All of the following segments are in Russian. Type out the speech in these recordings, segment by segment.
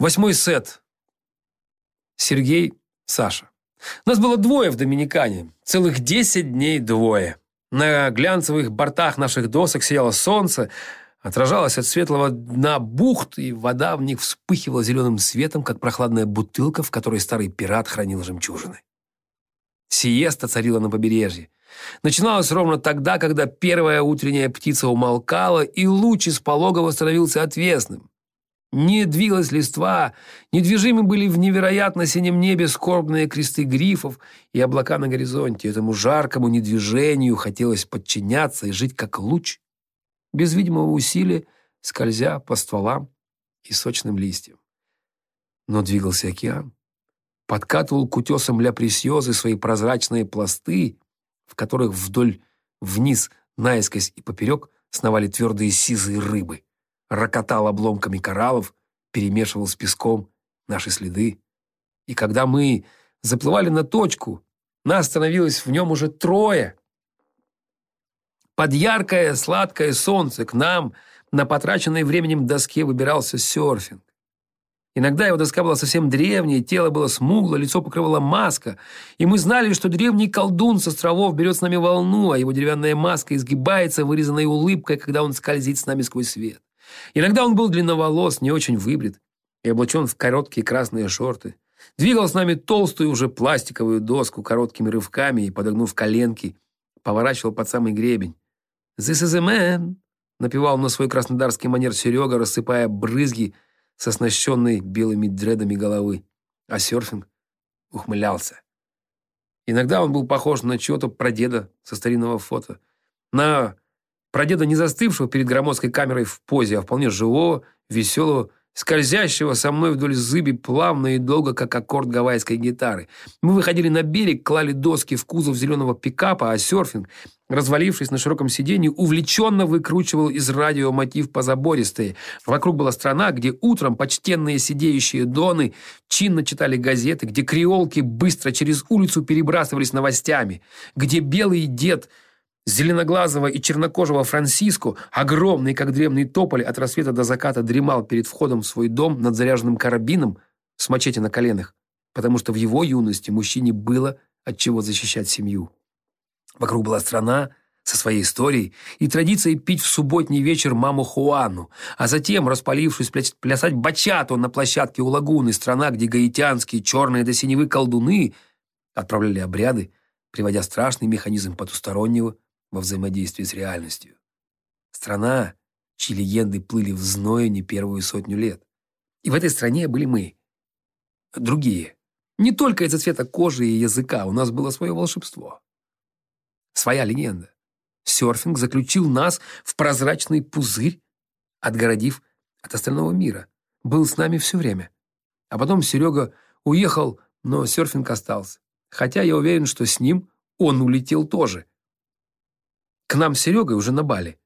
Восьмой сет. Сергей, Саша. Нас было двое в Доминикане. Целых десять дней двое. На глянцевых бортах наших досок сияло солнце, отражалось от светлого дна бухт, и вода в них вспыхивала зеленым светом, как прохладная бутылка, в которой старый пират хранил жемчужины. Сиеста царила на побережье. Начиналась ровно тогда, когда первая утренняя птица умолкала, и луч из пологова становился отвесным. Не двигалась листва, недвижимы были в невероятно синем небе скорбные кресты грифов и облака на горизонте. Этому жаркому недвижению хотелось подчиняться и жить как луч, без видимого усилия, скользя по стволам и сочным листьям. Но двигался океан. Подкатывал к утесам ля пресьозы свои прозрачные пласты, в которых вдоль, вниз, наискось и поперек сновали твердые сизые рыбы рокотал обломками кораллов, перемешивал с песком наши следы. И когда мы заплывали на точку, нас становилось в нем уже трое. Под яркое сладкое солнце к нам на потраченной временем доске выбирался серфинг. Иногда его доска была совсем древняя, тело было смугло, лицо покрывала маска, и мы знали, что древний колдун с островов берет с нами волну, а его деревянная маска изгибается, вырезанной улыбкой, когда он скользит с нами сквозь свет. Иногда он был длинноволос, не очень выбрит и облачен в короткие красные шорты. Двигал с нами толстую уже пластиковую доску короткими рывками и, подогнув коленки, поворачивал под самый гребень. «This is a man!» — напевал на свой краснодарский манер Серега, рассыпая брызги с оснащенной белыми дредами головы. А серфинг ухмылялся. Иногда он был похож на чего-то прадеда со старинного фото. На Прадеда не застывшего перед громоздкой камерой в позе, а вполне живого, веселого, скользящего со мной вдоль зыби плавно и долго, как аккорд гавайской гитары. Мы выходили на берег, клали доски в кузов зеленого пикапа, а серфинг, развалившись на широком сиденье, увлеченно выкручивал из радио мотив позабористые. Вокруг была страна, где утром почтенные сидеющие доны чинно читали газеты, где креолки быстро через улицу перебрасывались новостями, где белый дед – Зеленоглазого и чернокожего Франсиско, огромный, как древний тополь, от рассвета до заката дремал перед входом в свой дом над заряженным карабином с мачете на коленах, потому что в его юности мужчине было от чего защищать семью. Вокруг была страна со своей историей и традицией пить в субботний вечер маму Хуану, а затем, распалившись, плясать бачату на площадке у лагуны, страна, где гаитянские черные до синевы колдуны отправляли обряды, приводя страшный механизм потустороннего во взаимодействии с реальностью. Страна, чьи легенды плыли в зное не первую сотню лет. И в этой стране были мы. Другие. Не только из-за цвета кожи и языка, у нас было свое волшебство. Своя легенда. Серфинг заключил нас в прозрачный пузырь, отгородив от остального мира. Был с нами все время. А потом Серега уехал, но серфинг остался. Хотя я уверен, что с ним он улетел тоже. К нам с Серегой уже на Бали.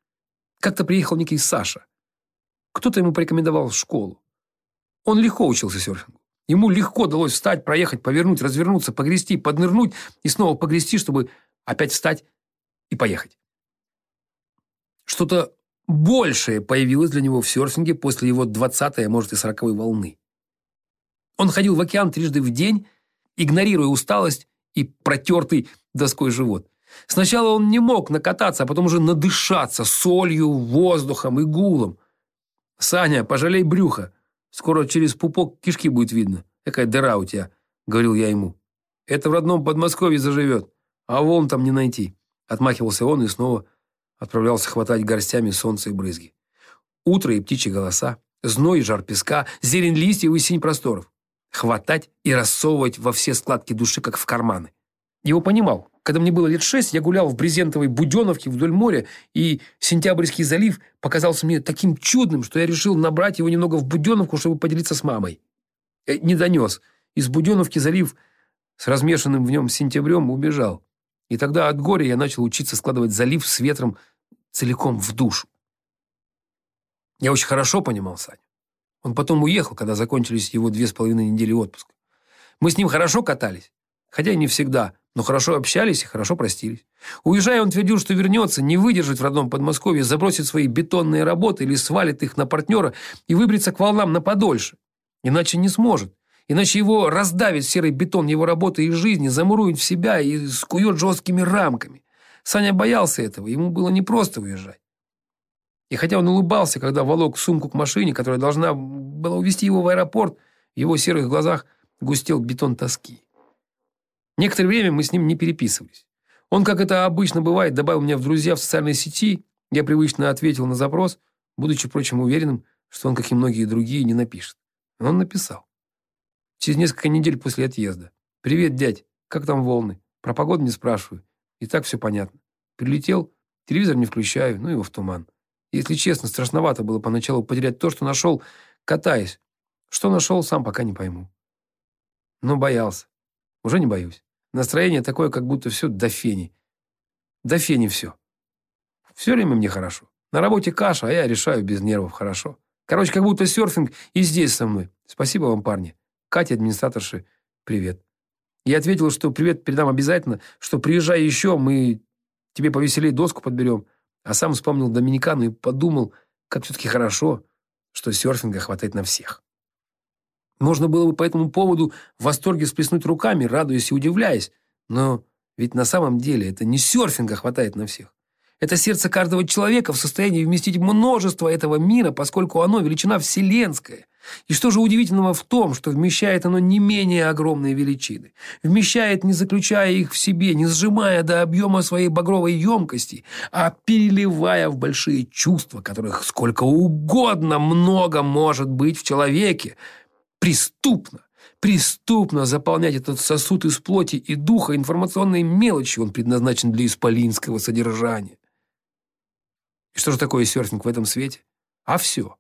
Как-то приехал некий Саша. Кто-то ему порекомендовал школу. Он легко учился серфингу. Ему легко удалось встать, проехать, повернуть, развернуться, погрести, поднырнуть и снова погрести, чтобы опять встать и поехать. Что-то большее появилось для него в серфинге после его 20-й, а может и 40-й волны. Он ходил в океан трижды в день, игнорируя усталость и протертый доской живот. Сначала он не мог накататься, а потом уже надышаться солью, воздухом и гулом. «Саня, пожалей брюха. Скоро через пупок кишки будет видно. Какая дыра у тебя», — говорил я ему. «Это в родном Подмосковье заживет, а волн там не найти». Отмахивался он и снова отправлялся хватать горстями солнце и брызги. Утро и птичьи голоса, зной и жар песка, зелень листьев и синь просторов. Хватать и рассовывать во все складки души, как в карманы. Его понимал. Когда мне было лет шесть, я гулял в брезентовой Буденовке вдоль моря, и Сентябрьский залив показался мне таким чудным, что я решил набрать его немного в Буденовку, чтобы поделиться с мамой. Э, не донес. Из Буденовки залив с размешанным в нем сентябрем убежал. И тогда от горя я начал учиться складывать залив с ветром целиком в душу. Я очень хорошо понимал Саню. Он потом уехал, когда закончились его две с половиной недели отпуска. Мы с ним хорошо катались, хотя и не всегда – но хорошо общались и хорошо простились. Уезжая, он твердил, что вернется, не выдержит в родном Подмосковье, забросит свои бетонные работы или свалит их на партнера и выберется к волнам на подольше. Иначе не сможет. Иначе его раздавит серый бетон его работы и жизни, замурует в себя и скует жесткими рамками. Саня боялся этого, ему было непросто уезжать. И хотя он улыбался, когда волок сумку к машине, которая должна была увезти его в аэропорт, в его серых глазах густел бетон тоски. Некоторое время мы с ним не переписывались. Он, как это обычно бывает, добавил меня в друзья в социальной сети, я привычно ответил на запрос, будучи, впрочем, уверенным, что он, как и многие другие, не напишет. Он написал. Через несколько недель после отъезда. «Привет, дядь. Как там волны? Про погоду не спрашиваю. И так все понятно. Прилетел, телевизор не включаю, ну его в туман. Если честно, страшновато было поначалу потерять то, что нашел, катаясь. Что нашел, сам пока не пойму. Но боялся. Уже не боюсь. Настроение такое, как будто все до фени. До фени все. Все время мне хорошо. На работе каша, а я решаю без нервов хорошо. Короче, как будто серфинг и здесь со мной. Спасибо вам, парни. Катя, администраторши, привет. Я ответил, что привет передам обязательно, что приезжай еще, мы тебе повеселее доску подберем. А сам вспомнил Доминикану и подумал, как все-таки хорошо, что серфинга хватает на всех. Можно было бы по этому поводу в восторге сплеснуть руками, радуясь и удивляясь. Но ведь на самом деле это не серфинга хватает на всех. Это сердце каждого человека в состоянии вместить множество этого мира, поскольку оно величина вселенская. И что же удивительного в том, что вмещает оно не менее огромные величины, вмещает, не заключая их в себе, не сжимая до объема своей багровой емкости, а переливая в большие чувства, которых сколько угодно много может быть в человеке, преступно, преступно заполнять этот сосуд из плоти и духа информационной мелочи, он предназначен для исполинского содержания. И что же такое серфинг в этом свете? А все.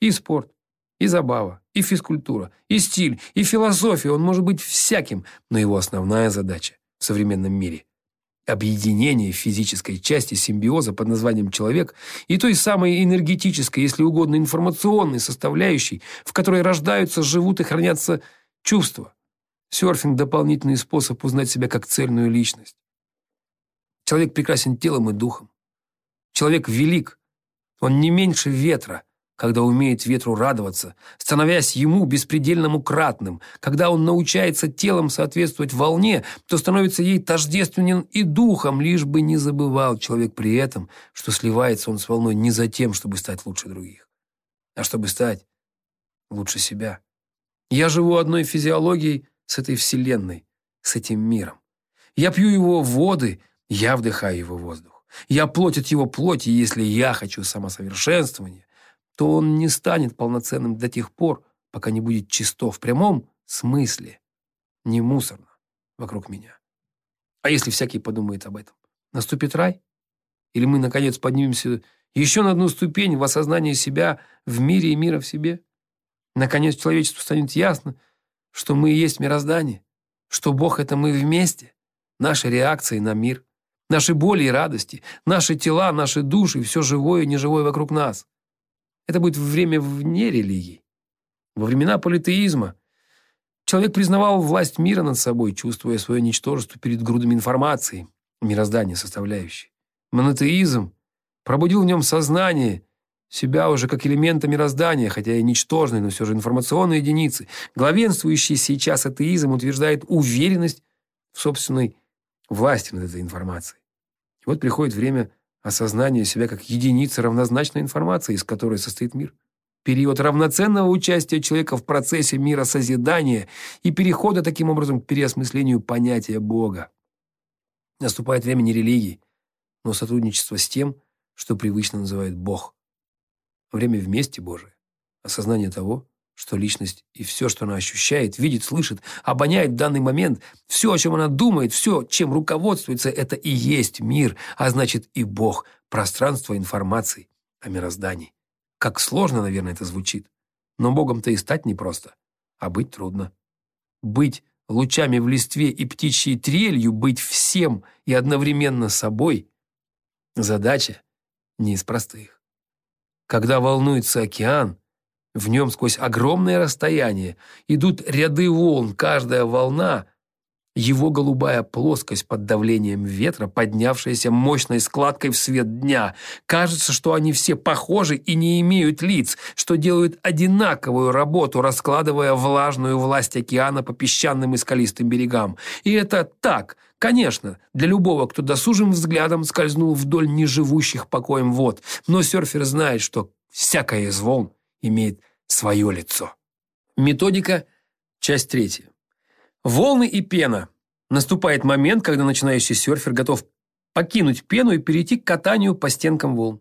И спорт, и забава, и физкультура, и стиль, и философия. Он может быть всяким, но его основная задача в современном мире – объединение физической части симбиоза под названием «человек» и той самой энергетической, если угодно, информационной составляющей, в которой рождаются, живут и хранятся чувства. Серфинг – дополнительный способ узнать себя как цельную личность. Человек прекрасен телом и духом. Человек велик. Он не меньше ветра, когда умеет ветру радоваться, становясь ему беспредельному кратным. Когда он научается телом соответствовать волне, то становится ей тождественен и духом, лишь бы не забывал человек при этом, что сливается он с волной не за тем, чтобы стать лучше других, а чтобы стать лучше себя. Я живу одной физиологией с этой вселенной, с этим миром. Я пью его воды, я вдыхаю его воздух. Я плоть от его плоти, если я хочу самосовершенствования, то он не станет полноценным до тех пор, пока не будет чисто в прямом смысле, не мусорно вокруг меня. А если всякий подумает об этом? Наступит рай? Или мы, наконец, поднимемся еще на одну ступень в осознании себя в мире и мира в себе? Наконец, человечеству станет ясно, что мы и есть мироздание, что Бог — это мы вместе, наши реакции на мир — Наши боли и радости, наши тела, наши души, все живое и неживое вокруг нас. Это будет время вне религии. Во времена политеизма человек признавал власть мира над собой, чувствуя свое ничтожество перед грудами информации, мироздания составляющей. Монотеизм пробудил в нем сознание себя уже как элемента мироздания, хотя и ничтожной, но все же информационной единицы. Главенствующий сейчас атеизм утверждает уверенность в собственной власти над этой информацией. И вот приходит время осознания себя как единицы равнозначной информации, из которой состоит мир. Период равноценного участия человека в процессе мира созидания и перехода таким образом к переосмыслению понятия Бога. Наступает время не религии, но сотрудничества с тем, что привычно называют Бог. Время вместе Божие, осознание того, что личность и все, что она ощущает, видит, слышит, обоняет в данный момент, все, о чем она думает, все, чем руководствуется, это и есть мир, а значит и Бог, пространство информации о мироздании. Как сложно, наверное, это звучит. Но Богом-то и стать непросто, а быть трудно. Быть лучами в листве и птичьей трелью, быть всем и одновременно собой – задача не из простых. Когда волнуется океан – в нем сквозь огромное расстояние идут ряды волн, каждая волна Его голубая плоскость под давлением ветра, поднявшаяся мощной складкой в свет дня. Кажется, что они все похожи и не имеют лиц, что делают одинаковую работу, раскладывая влажную власть океана по песчаным и скалистым берегам. И это так, конечно, для любого, кто досужим взглядом скользнул вдоль неживущих покоем вод. Но серфер знает, что всякая из волн имеет свое лицо. Методика, часть третья. Волны и пена. Наступает момент, когда начинающий серфер готов покинуть пену и перейти к катанию по стенкам волн.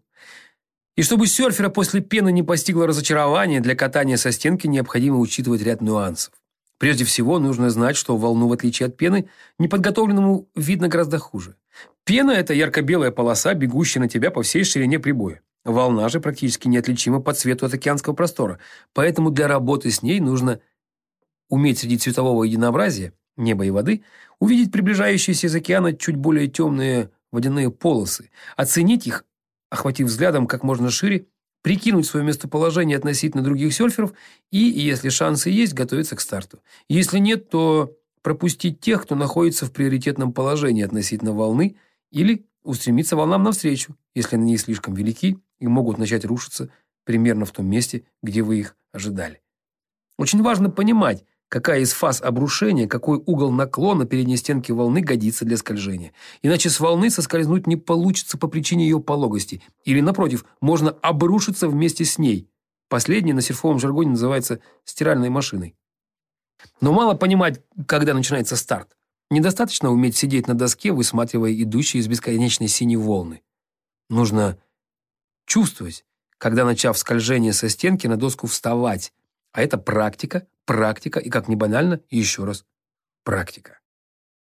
И чтобы серфера после пены не постигло разочарование, для катания со стенки необходимо учитывать ряд нюансов. Прежде всего, нужно знать, что волну, в отличие от пены, неподготовленному видно гораздо хуже. Пена – это ярко-белая полоса, бегущая на тебя по всей ширине прибоя. Волна же практически неотличима по цвету от океанского простора, поэтому для работы с ней нужно уметь среди цветового единообразия неба и воды увидеть приближающиеся из океана чуть более темные водяные полосы, оценить их, охватив взглядом как можно шире, прикинуть свое местоположение относительно других серферов и, если шансы есть, готовиться к старту. Если нет, то пропустить тех, кто находится в приоритетном положении относительно волны, или устремиться волнам навстречу, если они слишком велики и могут начать рушиться примерно в том месте, где вы их ожидали. Очень важно понимать, какая из фаз обрушения, какой угол наклона передней стенки волны годится для скольжения. Иначе с волны соскользнуть не получится по причине ее пологости. Или, напротив, можно обрушиться вместе с ней. Последнее на серфовом жаргоне называется стиральной машиной. Но мало понимать, когда начинается старт. Недостаточно уметь сидеть на доске, высматривая идущие из бесконечной синей волны. Нужно чувствовать, когда, начав скольжение со стенки, на доску вставать, а это практика, практика и, как ни банально, еще раз, практика.